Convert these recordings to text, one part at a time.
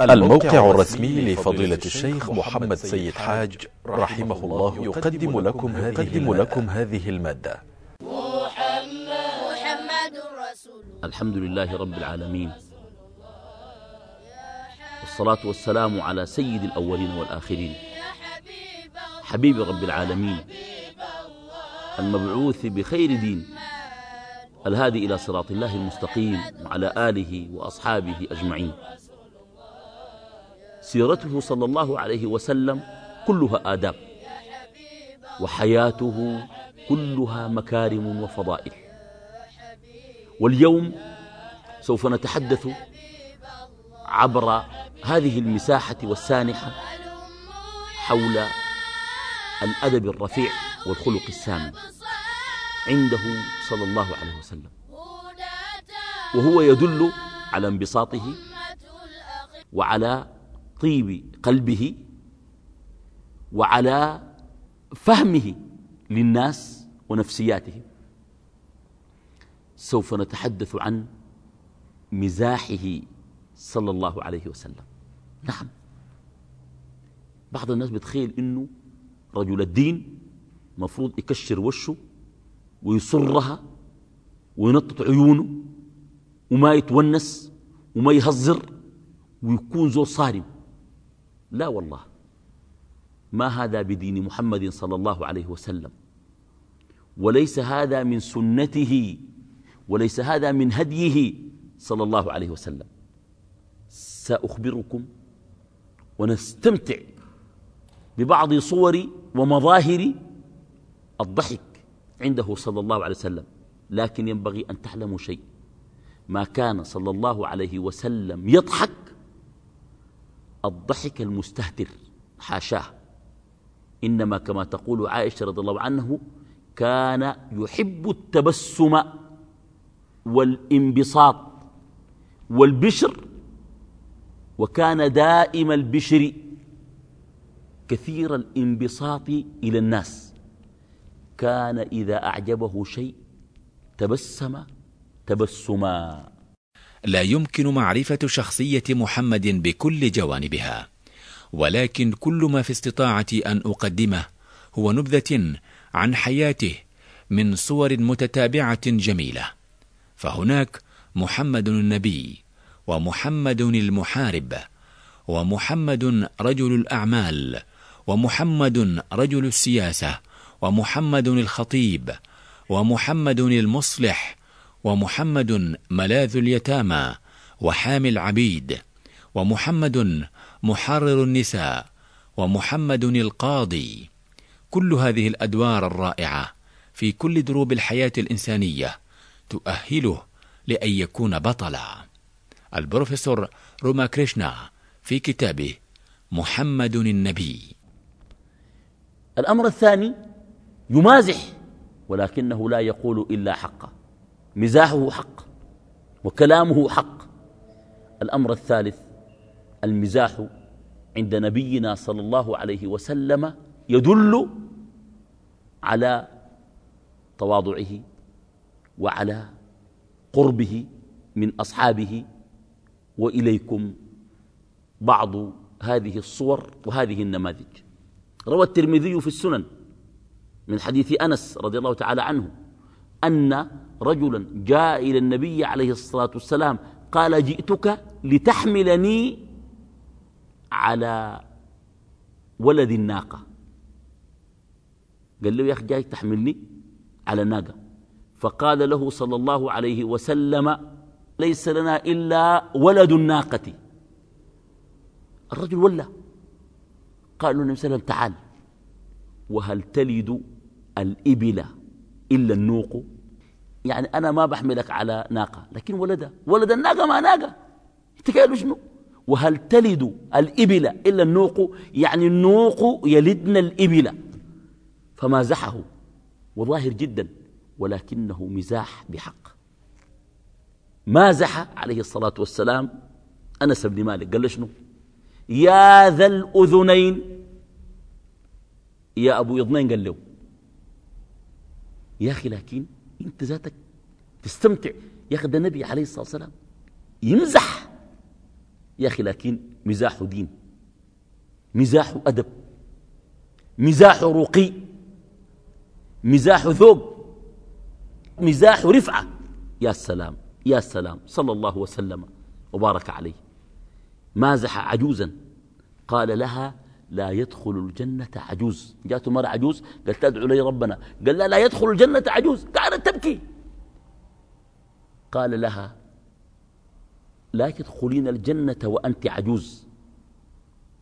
الموقع الرسمي لفضيلة الشيخ محمد سيد حاج رحمه الله يقدم لكم هذه, لكم هذه المادة. محمد رسول الحمد لله رب العالمين. والصلاة والسلام على سيد الأولين والآخرين. حبيب رب العالمين. المبعوث بخير دين. الهادي إلى صراط الله المستقيم وعلى آله وأصحابه أجمعين. سيرته صلى الله عليه وسلم كلها آداب وحياته كلها مكارم وفضائل. واليوم سوف نتحدث عبر هذه المساحة والسانحة حول الأدب الرفيع والخلق السامي عنده صلى الله عليه وسلم وهو يدل على انبساطه وعلى طيب قلبه وعلى فهمه للناس ونفسياتهم سوف نتحدث عن مزاحه صلى الله عليه وسلم. نعم. بعض الناس بتخيل إنه رجل الدين مفروض يكشر وشه ويصرها وينطط عيونه وما يتونس وما يهزر ويكون زور صارم. لا والله. ما هذا بدين محمد صلى الله عليه وسلم؟ وليس هذا من سنته وليس هذا من هديه صلى الله عليه وسلم. سأخبركم ونستمتع ببعض صور ومظاهر الضحك عنده صلى الله عليه وسلم لكن ينبغي أن تعلموا شيء. ما كان صلى الله عليه وسلم يضحك الضحك المستهتر حاشاه. إنما كما تقول عائشة رضي الله عنه كان يحب التبسم والانبساط والبشر وكان دائم البشر كثير الانبساط إلى الناس. كان إذا أعجبه شيء تبسم تبسما. لا يمكن معرفة شخصية محمد بكل جوانبها. ولكن كل ما في استطاعتي أن أقدمه هو نبذة عن حياته من صور متتابعة جميلة. فهناك محمد النبي ومحمد المحارب ومحمد رجل الأعمال ومحمد رجل السياسة ومحمد الخطيب ومحمد المصلح ومحمد ملاذ اليتامى وحامي العبيد ومحمد محرر النساء ومحمد القاضي. كل هذه الأدوار الرائعة في كل دروب الحياة الإنسانية تؤهله لأن يكون بطلا. البروفيسور روما كريشنا في كتابه محمد النبي. الأمر الثاني يمازح ولكنه لا يقول إلا حقا مزاحه حق وكلامه حق. الأمر الثالث المزاح عند نبينا صلى الله عليه وسلم يدل على تواضعه وعلى قربه من أصحابه. وإليكم بعض هذه الصور وهذه النماذج. روى الترمذي في السنن من حديث أنس رضي الله تعالى عنه أن رجلا جاء إلى النبي عليه الصلاة والسلام قال جئتك لتحملني على ولد الناقة. قال له يا أخي جاي تحملني على ناقة. فقال له صلى الله عليه وسلم ليس لنا إلا ولد الناقة. الرجل ولا قال له النبي صلى الله عليه وسلم تعال. وهل تلد الإبل إلا النوق؟ يعني أنا ما بحملك على ناقة لكن ولدها ولد الناقة ما ناقة. تخيلوا شنو؟ وهل تلد الإبل إلا النوق؟ يعني النوق يلدن الإبل. فمازحه وظاهر جدا ولكنه مزاح بحق. مازح عليه الصلاة والسلام أنس بن مالك. قال له شنو؟ يا ذا الأذنين. يا أبو إضنين قال له. يا أخي لكن أنت ذاتك تستمتع. يا أخي ده النبي عليه الصلاة والسلام يمزح. يا أخي لكن مزاح دين. مزاح أدب. مزاح رقي. مزاح ذوق مزاح رفعة. يا سلام. يا سلام. صلى الله وسلم وبارك عليه. مازح عجوزا. قال لها لا يدخل الجنة عجوز. جاءته مرة عجوز قالت ادعو لي ربنا. قال لا لا يدخل الجنة عجوز. قعدت تبكي. قال لها لا تدخلين الجنة وأنت عجوز.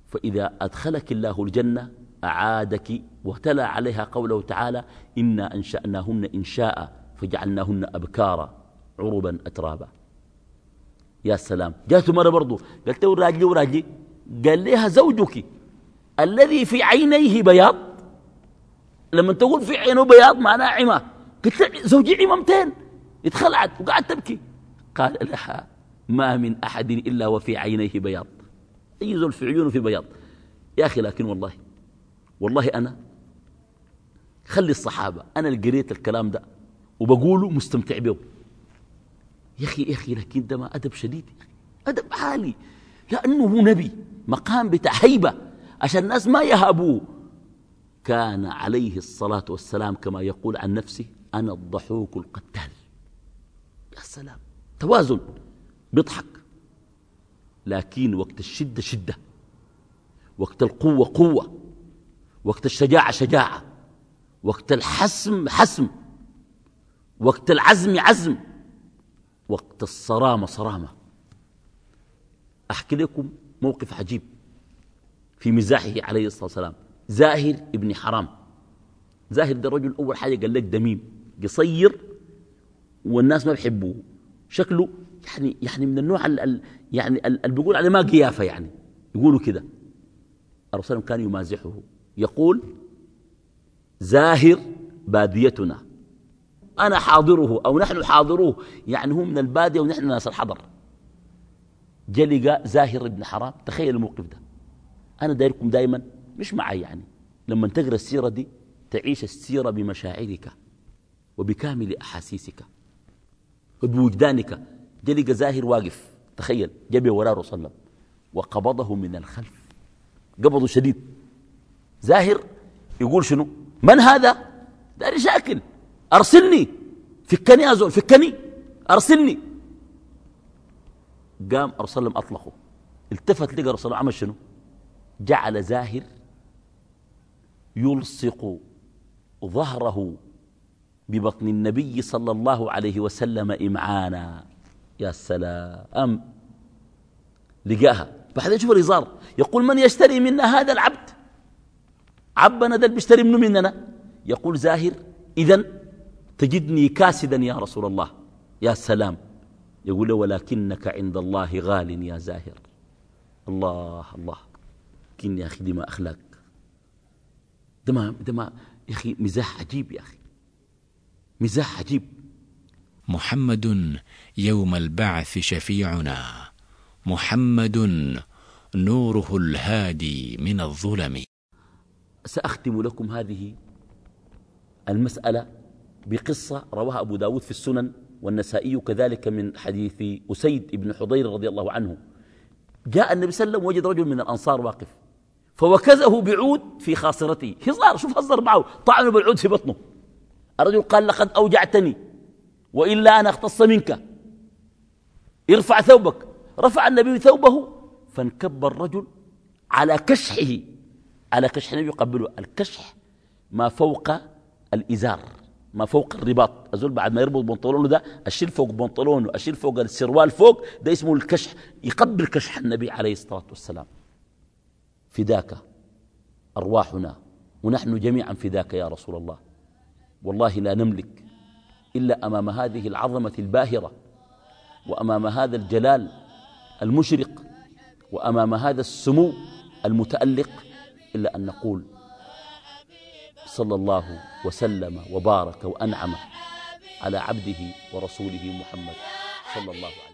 فإذا أدخلك الله الجنة أعادك وتلا عليها قوله تعالى إنا أنشأناهن إنشاء فجعلناهن أبكارا عربا أترابا. يا سلام. جاءته مرة برضو قالت له راجلي وراجلي قال لها زوجك. الذي في عينيه بياض. لما تقول في عينه بياض معناه عمى. قلت زوجي عمامتين. اتخلعت وقعدت تبكي. قال لها ما من أحد إلا وفي عينيه بياض. أي زول في عيونه في بياض. يا أخي لكن والله والله أنا خلي الصحابة أنا اللي قريت الكلام ده وبقوله مستمتع به. يا أخي يا أخي لكن ده ما أدب شديد. أدب عالي. لأنه هو نبي. مقام بتاع هيبة. عشان الناس ما يهابوه. كان عليه الصلاة والسلام كما يقول عن نفسه أنا الضحوك القتال. يا سلام توازن بيضحك. لكن وقت الشدة شدة وقت القوة قوة وقت الشجاعة شجاعة وقت الحسم حسم وقت العزم عزم وقت الصرامة صرامة. أحكي لكم موقف عجيب. في مزاحه عليه الصلاة والسلام. زاهر ابن حرام. زاهر ده رجل أول حاجة قال لك دميم. قصير والناس ما بيحبوه. شكله يعني يعني من النوع ال يعني اللي بيقول عليه ما قيافة يعني. يقولوا كده. الرسول كان يمازحه. يقول زاهر باديتنا. أنا حاضره أو نحن حاضروه. يعني هو من البادية ونحن ناس الحضر. جلق زاهر ابن حرام. تخيل الموقف ده. أنا دايركم دائما مش معي يعني. لما تقرأ السيرة دي تعيش السيرة بمشاعرك وبكامل أحاسيسك وبوجدانك جلق زاهر واقف تخيل جاب وراه رسول الله وقبضه من الخلف. قبضه شديد. زاهر يقول شنو؟ من هذا؟ داري شاكل. أرسلني. فكني أزول فكني. أرسلني. قام أرسل الله أطلقه. التفت لقى رسول الله عمل شنو؟ جعل زاهر يلصق ظهره ببطن النبي صلى الله عليه وسلم إمعانا. يا سلام. لقاها. بعدين شوف الإزار. يقول من يشتري منا هذا العبد؟ عبنا ده بيشتري منه مننا. يقول زاهر إذا تجدني كاسدا يا رسول الله. يا سلام. يقول ولكنك عند الله غال يا زاهر. الله الله. كن يا أخي دي ما أخلاق. ده ما, ده ما يا أخي مزاح عجيب يا أخي. مزاح عجيب. محمد يوم البعث شفيعنا. محمد نوره الهادي من الظلم. سأختم لكم هذه المسألة بقصة رواها أبو داود في السنن والنسائي كذلك من حديث أسيد بن حضير رضي الله عنه. جاء النبي صلى الله عليه وسلم وجد رجل من الأنصار واقف. فوكزه بعود في خاصرته هزار شوف هزر معه. طعنه بالعود في بطنه. الرجل قال لقد أوجعتني وإلا أنا أختص منك. ارفع ثوبك. رفع النبي ثوبه فانكب الرجل على كشحه. على كشح النبي يقبله. الكشح ما فوق الإزار ما فوق الرباط. أزول بعد ما يربط بنطلونه ده أشيل فوق بنطلونه أشيل فوق السروال فوق ده اسمه الكشح. يقبل كشح النبي عليه الصلاة والسلام. فداك أرواحنا ونحن جميعا فداك يا رسول الله. والله لا نملك إلا أمام هذه العظمة الباهرة وأمام هذا الجلال المشرق وأمام هذا السمو المتألق إلا أن نقول صلى الله وسلم وبارك وأنعم على عبده ورسوله محمد صلى الله عليه وسلم.